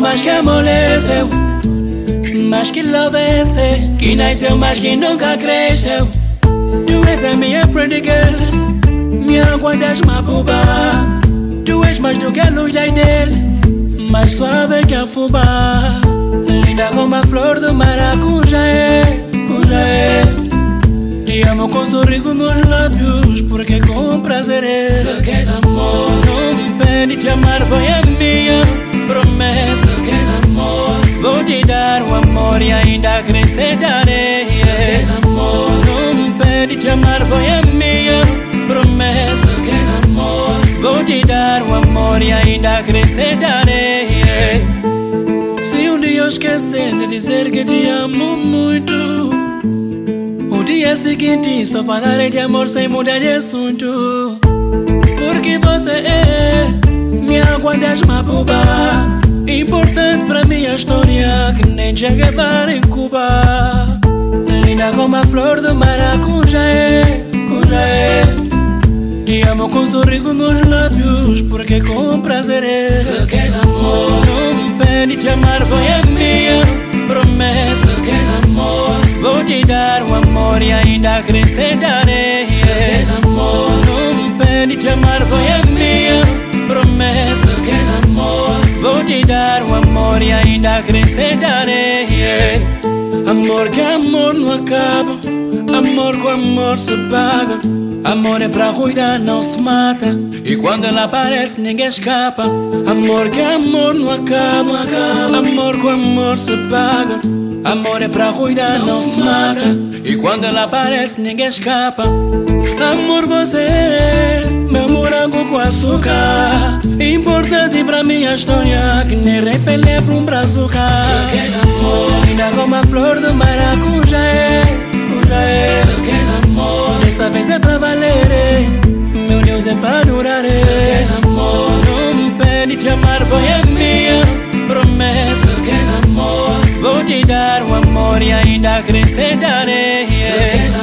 mas que amoleceu Mas que louvece Que nasceu, mas que nunca cresceu Tu és a minha pretty girl Minha guarda mabuba Tu és mais do que a luz das dele Mais suave que a fubá Linda como a flor do maracujá é, é. Te amo com sorriso nos lábios Porque com prazer é Se queres amor. Não me pede te amar foi a minha queres amor Não me pede te amar foi a minha promessa. Amor Vou te dar o amor e ainda acrescentarei Se um dia eu esquecer de dizer que te amo muito. O dia seguinte só falarei de amor sem mudar de assunto Porque você é minha guarda mabuba Importante pra minha história que nem Che Guevara em Cuba. Linda como a flor do maracujá é, é. Te amo com sorriso nos lábios Porque com prazer é Se queres amor. Não me pede te amar foi a minha promessa Se queres amor. Vou te dar o amor e ainda acrescentarei Se queres amor Não me pede te amar foi a minha acrescentarei Amor que amor não acaba Amor com amor se paga. Amor é pra cuidar, não se mata E quando ela aparece ninguém escapa Amor que amor não acaba Amor com amor se paga Amor é pra cuidar, não se mata E quando ela aparece ninguém escapa Amor você é meu morango com açúcar Importante pra minha história Que nem repele pra um brazuca Linda como a flor do maracujá é, é. Se queres amor Dessa vez é pra valer é. Meu Deus é pra durar é. amor Não me pede te amar foi a minha promessa amor Vou te dar o amor e ainda acrescentarei Se queres